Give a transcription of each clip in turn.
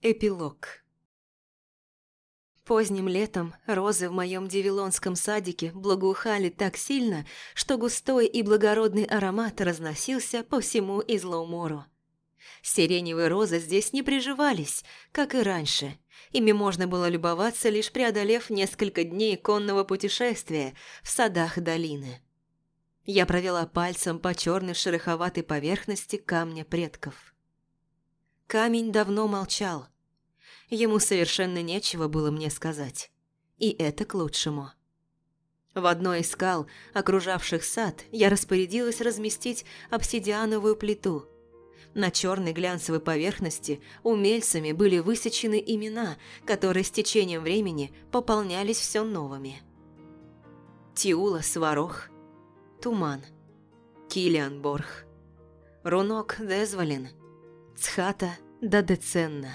Эпилог Поздним летом розы в моем девилонском садике благоухали так сильно, что густой и благородный аромат разносился по всему Излоумору. Сиреневые розы здесь не приживались, как и раньше. Ими можно было любоваться, лишь преодолев несколько дней конного путешествия в садах долины. Я провела пальцем по черной шероховатой поверхности камня предков. Камень давно молчал – Ему совершенно нечего было мне сказать. И это к лучшему. В одной из скал, окружавших сад, я распорядилась разместить обсидиановую плиту. На черной глянцевой поверхности умельцами были высечены имена, которые с течением времени пополнялись все новыми. Тиула Сварох, Туман, Килиан Борх, Рунок Дезвалин, Цхата Дадеценна.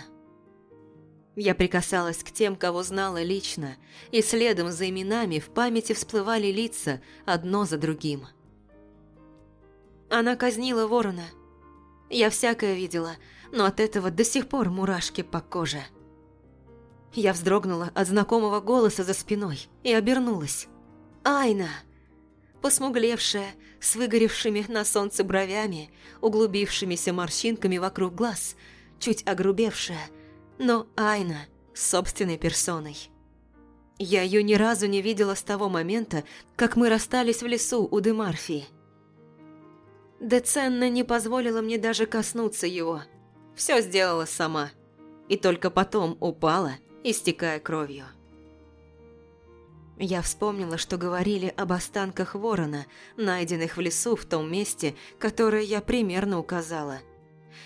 Я прикасалась к тем, кого знала лично, и следом за именами в памяти всплывали лица одно за другим. Она казнила ворона. Я всякое видела, но от этого до сих пор мурашки по коже. Я вздрогнула от знакомого голоса за спиной и обернулась. «Айна!» Посмуглевшая, с выгоревшими на солнце бровями, углубившимися морщинками вокруг глаз, чуть огрубевшая – но Айна собственной персоной. Я ее ни разу не видела с того момента, как мы расстались в лесу у Демарфии. Деценна не позволила мне даже коснуться его. Все сделала сама. И только потом упала, истекая кровью. Я вспомнила, что говорили об останках ворона, найденных в лесу в том месте, которое я примерно указала –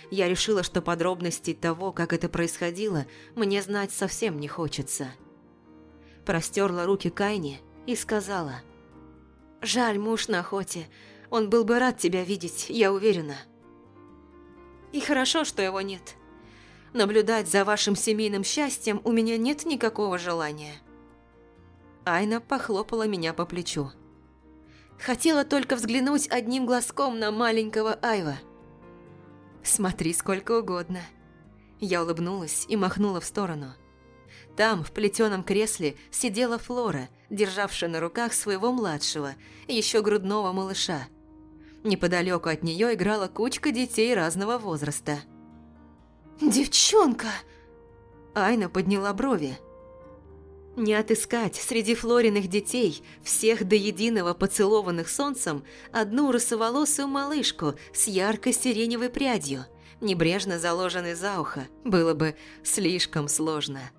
я решила, что подробностей того, как это происходило, мне знать совсем не хочется. Простерла руки Кайне и сказала. «Жаль, муж на охоте. Он был бы рад тебя видеть, я уверена». «И хорошо, что его нет. Наблюдать за вашим семейным счастьем у меня нет никакого желания». Айна похлопала меня по плечу. Хотела только взглянуть одним глазком на маленького Айва – Смотри сколько угодно. Я улыбнулась и махнула в сторону. Там, в плетеном кресле, сидела Флора, державшая на руках своего младшего, еще грудного малыша. Неподалеку от нее играла кучка детей разного возраста. «Девчонка!» Айна подняла брови. Не отыскать среди Флориных детей, всех до единого поцелованных солнцем, одну русоволосую малышку с яркой сиреневой прядью, небрежно заложенной за ухо, было бы слишком сложно.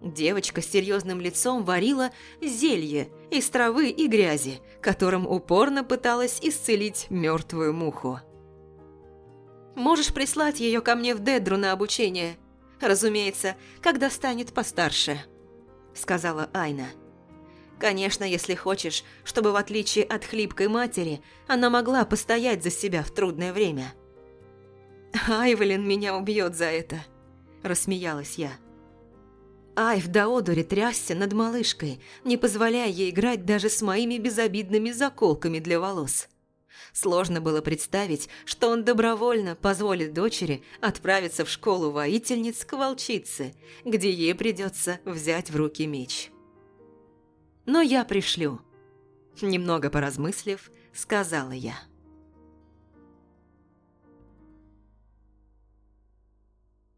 Девочка с серьезным лицом варила зелье из травы и грязи, которым упорно пыталась исцелить мертвую муху. «Можешь прислать ее ко мне в Дедру на обучение, разумеется, когда станет постарше» сказала Айна. «Конечно, если хочешь, чтобы в отличие от хлипкой матери, она могла постоять за себя в трудное время». «Айвелин меня убьет за это», – рассмеялась я. Айв до одури трясся над малышкой, не позволяя ей играть даже с моими безобидными заколками для волос. Сложно было представить, что он добровольно позволит дочери отправиться в школу воительниц к волчице, где ей придется взять в руки меч. Но я пришлю. Немного поразмыслив, сказала я.